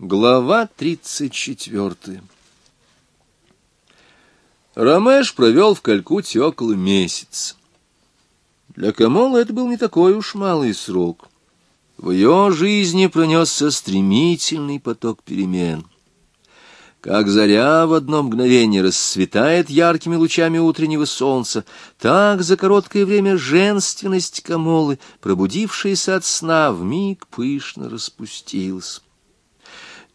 Глава тридцать четвертая Ромеш провел в Калькутте около месяца. Для Камола это был не такой уж малый срок. В ее жизни пронесся стремительный поток перемен. Как заря в одно мгновение расцветает яркими лучами утреннего солнца, так за короткое время женственность Камолы, пробудившаяся от сна, вмиг пышно распустилась.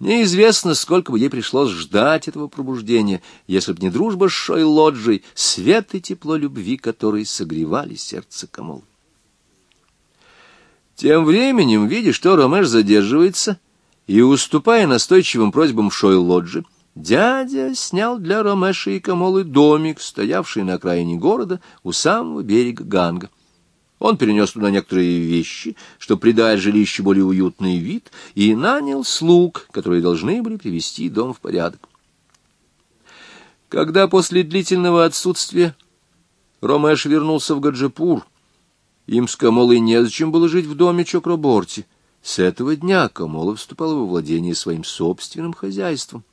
Неизвестно, сколько бы ей пришлось ждать этого пробуждения, если б не дружба с Шойлоджей, свет и тепло любви, которые согревали сердце Камол. Тем временем, видя, что Ромеш задерживается, и уступая настойчивым просьбам Шойлоджи, дядя снял для Ромеша и Камолы домик, стоявший на окраине города у самого берега Ганга. Он перенес туда некоторые вещи, чтобы придать жилищу более уютный вид, и нанял слуг, которые должны были привести дом в порядок. Когда после длительного отсутствия Ромеш вернулся в Гаджапур, им с Камолой незачем было жить в доме Чокроборти. С этого дня Камола вступала во владение своим собственным хозяйством.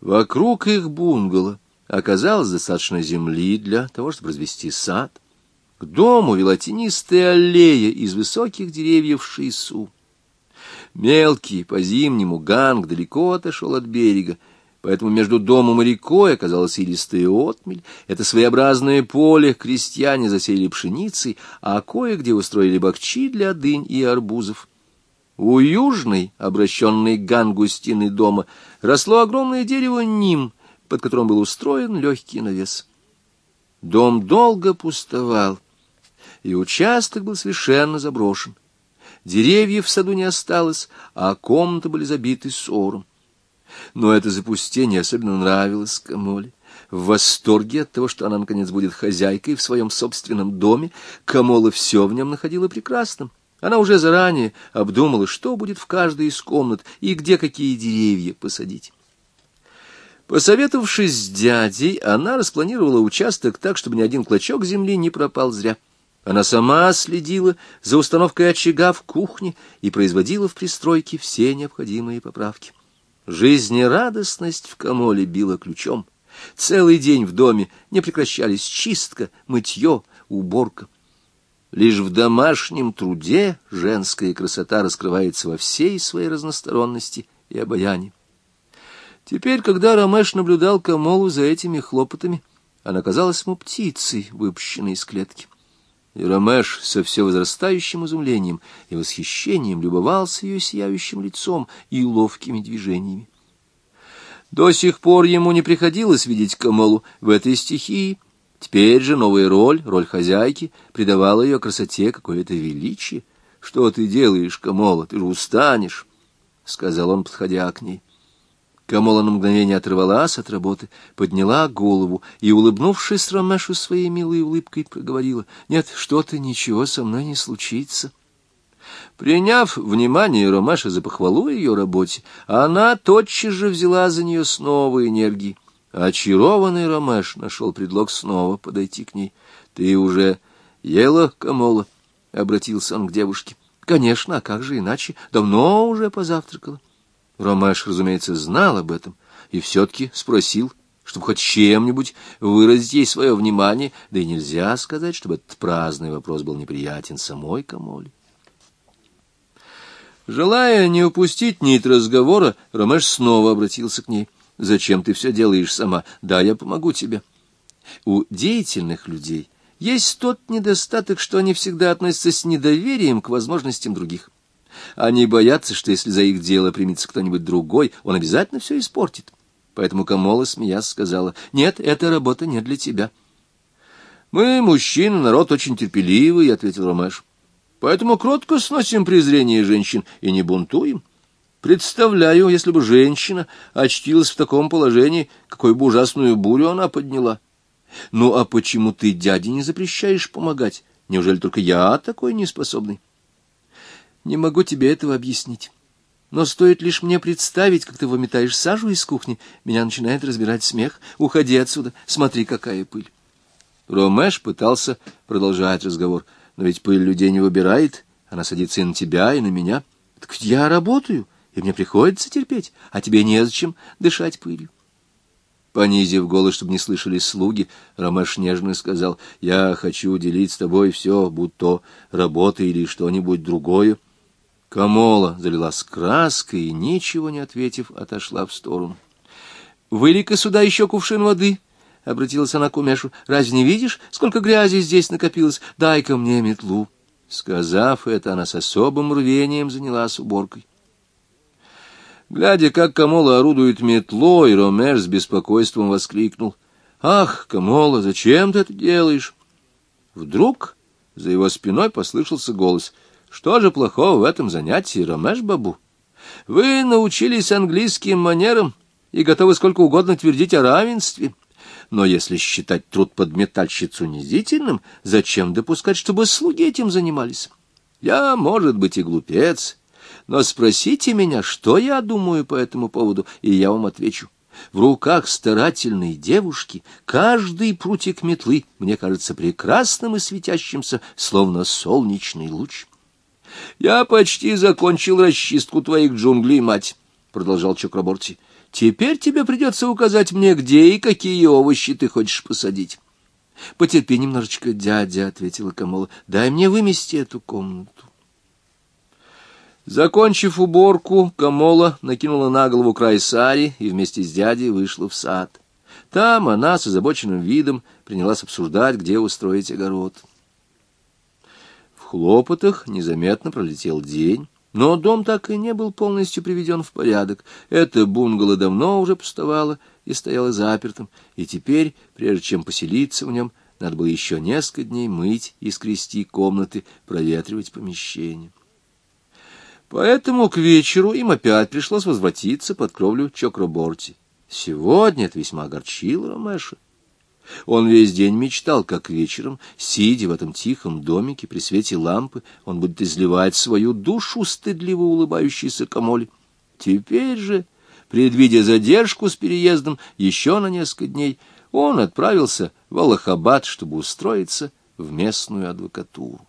Вокруг их бунгало оказалось достаточно земли для того, чтобы развести сад. К дому вела тенистая аллея из высоких деревьев шису. Мелкий, по-зимнему, ганг далеко отошел от берега, поэтому между домом и рекой оказалась илистая отмель. Это своеобразное поле крестьяне засеяли пшеницей, а кое-где устроили бакчи для дынь и арбузов. У южной, обращенной к гангу стены дома, росло огромное дерево ним, под которым был устроен легкий навес. Дом долго пустовал и участок был совершенно заброшен. Деревьев в саду не осталось, а комнаты были забиты ссором. Но это запустение особенно нравилось Камоле. В восторге от того, что она, наконец, будет хозяйкой в своем собственном доме, Камола все в нем находила прекрасным. Она уже заранее обдумала, что будет в каждой из комнат и где какие деревья посадить. Посоветовавшись с дядей, она распланировала участок так, чтобы ни один клочок земли не пропал зря. Она сама следила за установкой очага в кухне и производила в пристройке все необходимые поправки. Жизнерадостность в комоле била ключом. Целый день в доме не прекращались чистка, мытье, уборка. Лишь в домашнем труде женская красота раскрывается во всей своей разносторонности и обаянии. Теперь, когда Ромеш наблюдал Камолу за этими хлопотами, она казалась ему птицей, выпущенной из клетки. И Ромеш со все возрастающим изумлением и восхищением любовался ее сияющим лицом и ловкими движениями. До сих пор ему не приходилось видеть Камолу в этой стихии. Теперь же новая роль, роль хозяйки, придавала ее красоте какое-то величие. — Что ты делаешь, Камола? Ты же устанешь, — сказал он, подходя к ней. Камола на мгновение оторвалась от работы, подняла голову и, улыбнувшись Ромешу своей милой улыбкой, проговорила, «Нет, что-то ничего со мной не случится». Приняв внимание Ромеша за похвалу ее работе, она тотчас же взяла за нее с новой энергией. Очарованный Ромеш нашел предлог снова подойти к ней. — Ты уже ела, Камола? — обратился он к девушке. — Конечно, а как же иначе? Давно уже позавтракала. Ромаш, разумеется, знал об этом и все-таки спросил, чтобы хоть чем-нибудь выразить ей свое внимание, да и нельзя сказать, чтобы этот праздный вопрос был неприятен самой Камоле. Желая не упустить нить разговора, Ромеш снова обратился к ней. «Зачем ты все делаешь сама? Да, я помогу тебе». У деятельных людей есть тот недостаток, что они всегда относятся с недоверием к возможностям других. Они боятся, что если за их дело примется кто-нибудь другой, он обязательно все испортит. Поэтому Камола, смеясь, сказала, «Нет, эта работа не для тебя». «Мы, мужчины, народ очень терпеливый», — ответил Ромеш. «Поэтому кротко сносим презрение женщин и не бунтуем. Представляю, если бы женщина очтилась в таком положении, какой бы ужасную бурю она подняла. Ну, а почему ты дяде не запрещаешь помогать? Неужели только я такой неспособный?» Не могу тебе этого объяснить. Но стоит лишь мне представить, как ты выметаешь сажу из кухни, меня начинает разбирать смех. Уходи отсюда, смотри, какая пыль. Ромеш пытался продолжать разговор. Но ведь пыль людей не выбирает, она садится и на тебя, и на меня. Так я работаю, и мне приходится терпеть, а тебе незачем дышать пылью. Понизив голос, чтобы не слышали слуги, Ромеш нежно сказал, «Я хочу делить с тобой все, будь то работа или что-нибудь другое». Камола залилась краской и, ничего не ответив, отошла в сторону. «Вылей-ка сюда еще кувшин воды», — обратилась она к Умешу. «Разве не видишь, сколько грязи здесь накопилось? Дай-ка мне метлу». Сказав это, она с особым рвением занялась уборкой. Глядя, как Камола орудует метлой, Ромер с беспокойством воскликнул. «Ах, Камола, зачем ты это делаешь?» Вдруг за его спиной послышался голос. «Что же плохого в этом занятии, Ромеш-бабу? Вы научились английским манерам и готовы сколько угодно твердить о равенстве». Но если считать труд подметальщиц унизительным, зачем допускать, чтобы слуги этим занимались? Я, может быть, и глупец, но спросите меня, что я думаю по этому поводу, и я вам отвечу. В руках старательной девушки каждый прутик метлы мне кажется прекрасным и светящимся, словно солнечный луч. — Я почти закончил расчистку твоих джунглей, мать, — продолжал Чакраборти. — Теперь тебе придется указать мне, где и какие овощи ты хочешь посадить. — Потерпи немножечко, дядя, — ответила Камола. — Дай мне вымести эту комнату. Закончив уборку, Камола накинула на голову край сари и вместе с дядей вышла в сад. Там она с озабоченным видом принялась обсуждать, где устроить огород. Хлопотах незаметно пролетел день, но дом так и не был полностью приведен в порядок. Это бунгало давно уже пустовало и стояло запертым, и теперь, прежде чем поселиться в нем, надо было еще несколько дней мыть и скрести комнаты, проветривать помещение. Поэтому к вечеру им опять пришлось возвратиться под кровлю Чокроборти. Сегодня это весьма огорчило Ромеша. Он весь день мечтал, как вечером, сидя в этом тихом домике при свете лампы, он будет изливать свою душу стыдливо улыбающейся Камоле. Теперь же, предвидя задержку с переездом еще на несколько дней, он отправился в Аллахабад, чтобы устроиться в местную адвокатуру.